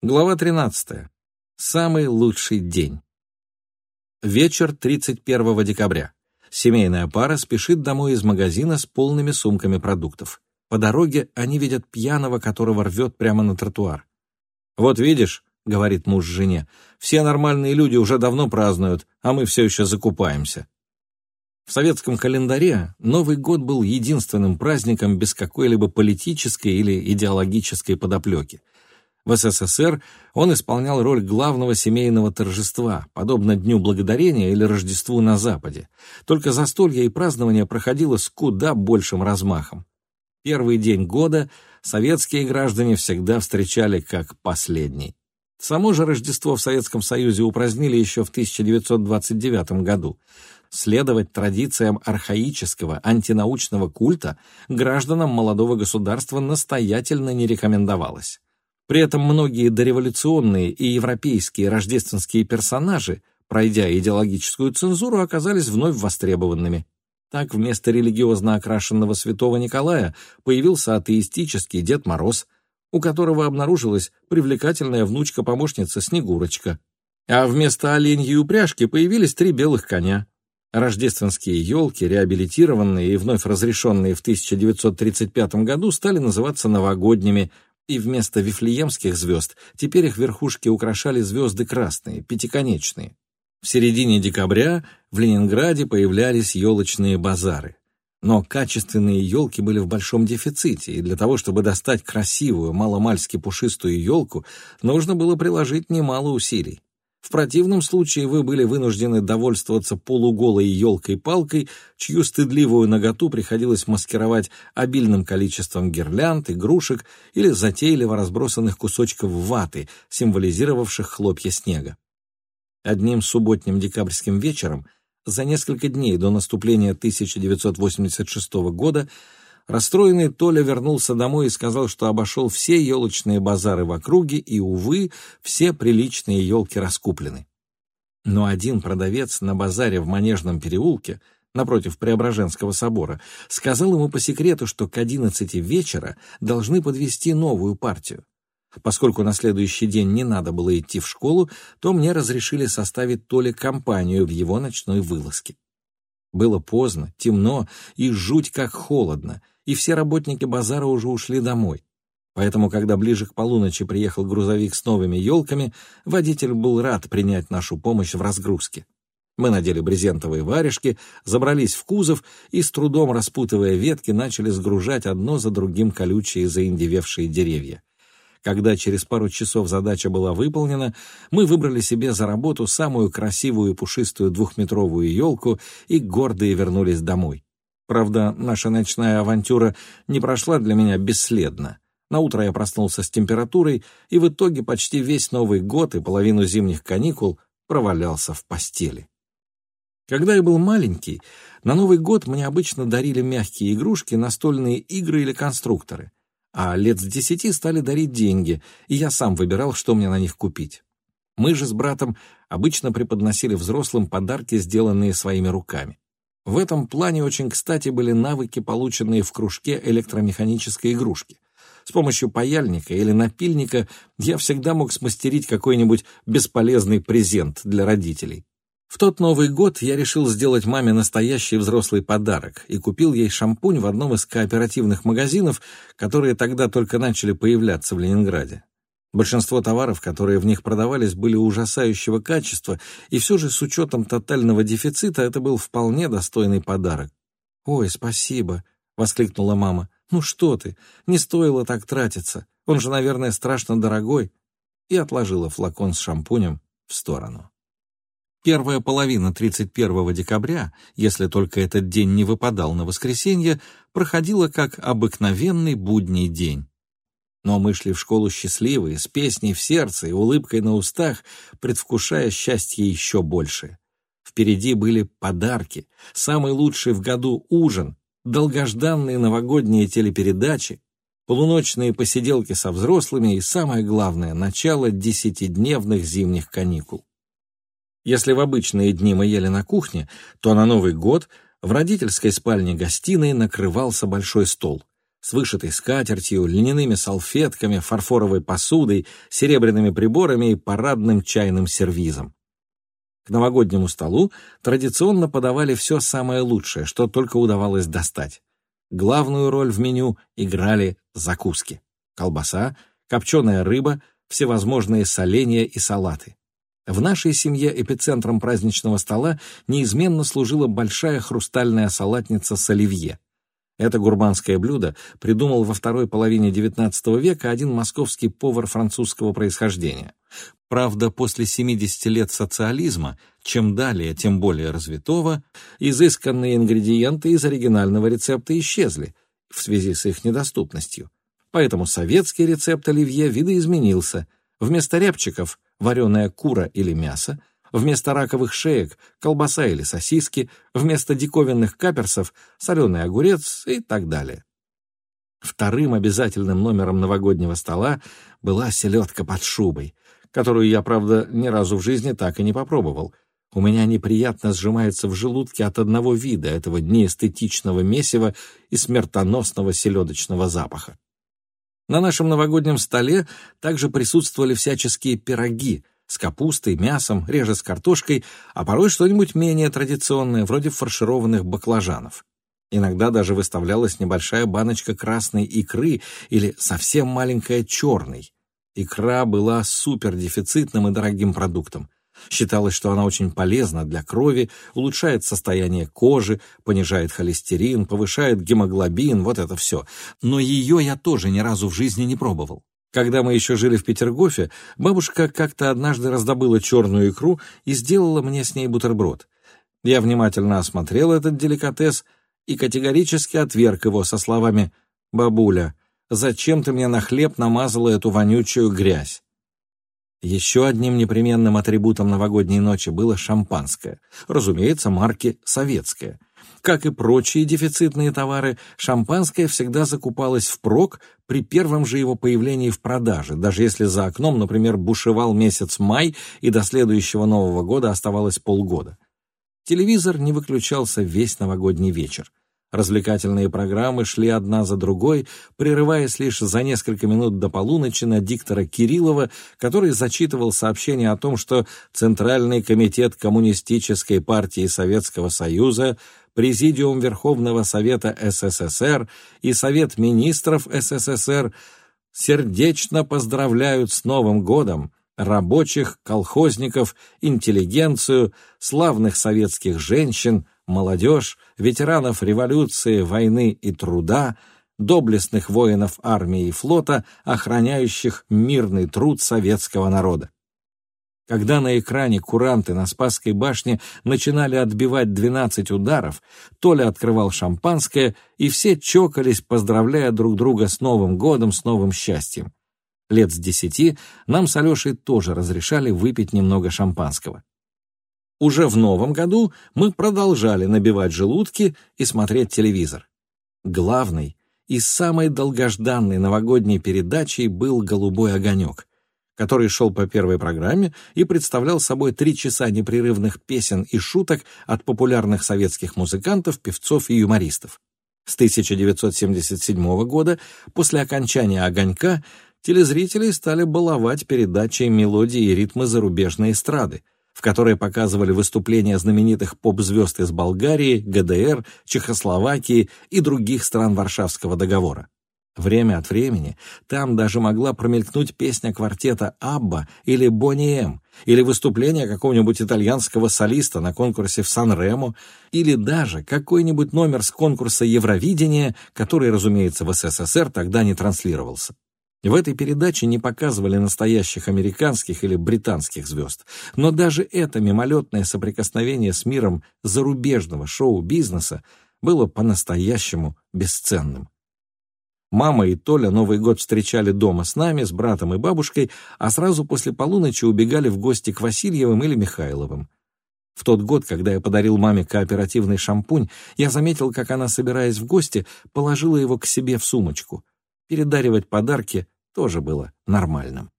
Глава 13. Самый лучший день. Вечер 31 декабря. Семейная пара спешит домой из магазина с полными сумками продуктов. По дороге они видят пьяного, которого рвет прямо на тротуар. «Вот видишь», — говорит муж жене, — «все нормальные люди уже давно празднуют, а мы все еще закупаемся». В советском календаре Новый год был единственным праздником без какой-либо политической или идеологической подоплеки. В СССР он исполнял роль главного семейного торжества, подобно Дню Благодарения или Рождеству на Западе. Только застолье и празднование проходило с куда большим размахом. Первый день года советские граждане всегда встречали как последний. Само же Рождество в Советском Союзе упразднили еще в 1929 году. Следовать традициям архаического антинаучного культа гражданам молодого государства настоятельно не рекомендовалось. При этом многие дореволюционные и европейские рождественские персонажи, пройдя идеологическую цензуру, оказались вновь востребованными. Так вместо религиозно окрашенного святого Николая появился атеистический Дед Мороз, у которого обнаружилась привлекательная внучка-помощница Снегурочка. А вместо оленьей упряжки появились три белых коня. Рождественские елки, реабилитированные и вновь разрешенные в 1935 году, стали называться новогодними, и вместо вифлеемских звезд теперь их верхушки украшали звезды красные, пятиконечные. В середине декабря в Ленинграде появлялись елочные базары. Но качественные елки были в большом дефиците, и для того, чтобы достать красивую, маломальски пушистую елку, нужно было приложить немало усилий. В противном случае вы были вынуждены довольствоваться полуголой елкой-палкой, чью стыдливую наготу приходилось маскировать обильным количеством гирлянд, игрушек или затейливо разбросанных кусочков ваты, символизировавших хлопья снега. Одним субботним декабрьским вечером, за несколько дней до наступления 1986 года, Расстроенный Толя вернулся домой и сказал, что обошел все елочные базары в округе, и, увы, все приличные елки раскуплены. Но один продавец на базаре в Манежном переулке, напротив Преображенского собора, сказал ему по секрету, что к одиннадцати вечера должны подвести новую партию. Поскольку на следующий день не надо было идти в школу, то мне разрешили составить Толе компанию в его ночной вылазке. Было поздно, темно и жуть как холодно, и все работники базара уже ушли домой. Поэтому, когда ближе к полуночи приехал грузовик с новыми елками, водитель был рад принять нашу помощь в разгрузке. Мы надели брезентовые варежки, забрались в кузов и, с трудом распутывая ветки, начали сгружать одно за другим колючие заиндевевшие деревья. Когда через пару часов задача была выполнена, мы выбрали себе за работу самую красивую и пушистую двухметровую елку и гордые вернулись домой. Правда, наша ночная авантюра не прошла для меня бесследно. На утро я проснулся с температурой, и в итоге почти весь Новый год и половину зимних каникул провалялся в постели. Когда я был маленький, на Новый год мне обычно дарили мягкие игрушки, настольные игры или конструкторы, а лет с десяти стали дарить деньги, и я сам выбирал, что мне на них купить. Мы же с братом обычно преподносили взрослым подарки, сделанные своими руками. В этом плане очень кстати были навыки, полученные в кружке электромеханической игрушки. С помощью паяльника или напильника я всегда мог смастерить какой-нибудь бесполезный презент для родителей. В тот Новый год я решил сделать маме настоящий взрослый подарок и купил ей шампунь в одном из кооперативных магазинов, которые тогда только начали появляться в Ленинграде. Большинство товаров, которые в них продавались, были ужасающего качества, и все же с учетом тотального дефицита это был вполне достойный подарок. «Ой, спасибо!» — воскликнула мама. «Ну что ты, не стоило так тратиться. Он же, наверное, страшно дорогой». И отложила флакон с шампунем в сторону. Первая половина 31 декабря, если только этот день не выпадал на воскресенье, проходила как обыкновенный будний день. Но мы шли в школу счастливые, с песней в сердце и улыбкой на устах, предвкушая счастье еще больше. Впереди были подарки, самый лучший в году ужин, долгожданные новогодние телепередачи, полуночные посиделки со взрослыми и, самое главное, начало десятидневных зимних каникул. Если в обычные дни мы ели на кухне, то на Новый год в родительской спальне-гостиной накрывался большой стол. С вышитой скатертью, льняными салфетками, фарфоровой посудой, серебряными приборами и парадным чайным сервизом. К новогоднему столу традиционно подавали все самое лучшее, что только удавалось достать. Главную роль в меню играли закуски. Колбаса, копченая рыба, всевозможные соленья и салаты. В нашей семье эпицентром праздничного стола неизменно служила большая хрустальная салатница с оливье. Это гурманское блюдо придумал во второй половине XIX века один московский повар французского происхождения. Правда, после 70 лет социализма, чем далее, тем более развитого, изысканные ингредиенты из оригинального рецепта исчезли в связи с их недоступностью. Поэтому советский рецепт оливье видоизменился. Вместо рябчиков – вареная кура или мясо, Вместо раковых шеек — колбаса или сосиски, вместо диковинных каперсов — соленый огурец и так далее. Вторым обязательным номером новогоднего стола была селедка под шубой, которую я, правда, ни разу в жизни так и не попробовал. У меня неприятно сжимается в желудке от одного вида этого неэстетичного месива и смертоносного селедочного запаха. На нашем новогоднем столе также присутствовали всяческие пироги — с капустой, мясом, реже с картошкой, а порой что-нибудь менее традиционное, вроде фаршированных баклажанов. Иногда даже выставлялась небольшая баночка красной икры или совсем маленькая черной. Икра была супердефицитным и дорогим продуктом. Считалось, что она очень полезна для крови, улучшает состояние кожи, понижает холестерин, повышает гемоглобин, вот это все. Но ее я тоже ни разу в жизни не пробовал. Когда мы еще жили в Петергофе, бабушка как-то однажды раздобыла черную икру и сделала мне с ней бутерброд. Я внимательно осмотрел этот деликатес и категорически отверг его со словами «Бабуля, зачем ты мне на хлеб намазала эту вонючую грязь?» Еще одним непременным атрибутом новогодней ночи было шампанское, разумеется, марки «советское». Как и прочие дефицитные товары, шампанское всегда закупалось впрок при первом же его появлении в продаже, даже если за окном, например, бушевал месяц май и до следующего Нового года оставалось полгода. Телевизор не выключался весь новогодний вечер. Развлекательные программы шли одна за другой, прерываясь лишь за несколько минут до полуночи на диктора Кириллова, который зачитывал сообщение о том, что Центральный комитет Коммунистической партии Советского Союза Президиум Верховного Совета СССР и Совет Министров СССР сердечно поздравляют с Новым годом рабочих, колхозников, интеллигенцию, славных советских женщин, молодежь, ветеранов революции, войны и труда, доблестных воинов армии и флота, охраняющих мирный труд советского народа. Когда на экране куранты на Спасской башне начинали отбивать 12 ударов, Толя открывал шампанское, и все чокались, поздравляя друг друга с Новым годом, с новым счастьем. Лет с десяти нам с Алешей тоже разрешали выпить немного шампанского. Уже в новом году мы продолжали набивать желудки и смотреть телевизор. Главной и самой долгожданной новогодней передачей был «Голубой огонек», который шел по первой программе и представлял собой три часа непрерывных песен и шуток от популярных советских музыкантов, певцов и юмористов. С 1977 года, после окончания «Огонька», телезрители стали баловать передачей мелодии и ритмы зарубежной эстрады, в которой показывали выступления знаменитых поп-звезд из Болгарии, ГДР, Чехословакии и других стран Варшавского договора. Время от времени там даже могла промелькнуть песня квартета «Абба» или «Бонни М», или выступление какого-нибудь итальянского солиста на конкурсе в Сан-Ремо, или даже какой-нибудь номер с конкурса Евровидения, который, разумеется, в СССР тогда не транслировался. В этой передаче не показывали настоящих американских или британских звезд, но даже это мимолетное соприкосновение с миром зарубежного шоу-бизнеса было по-настоящему бесценным. Мама и Толя Новый год встречали дома с нами, с братом и бабушкой, а сразу после полуночи убегали в гости к Васильевым или Михайловым. В тот год, когда я подарил маме кооперативный шампунь, я заметил, как она, собираясь в гости, положила его к себе в сумочку. Передаривать подарки тоже было нормальным.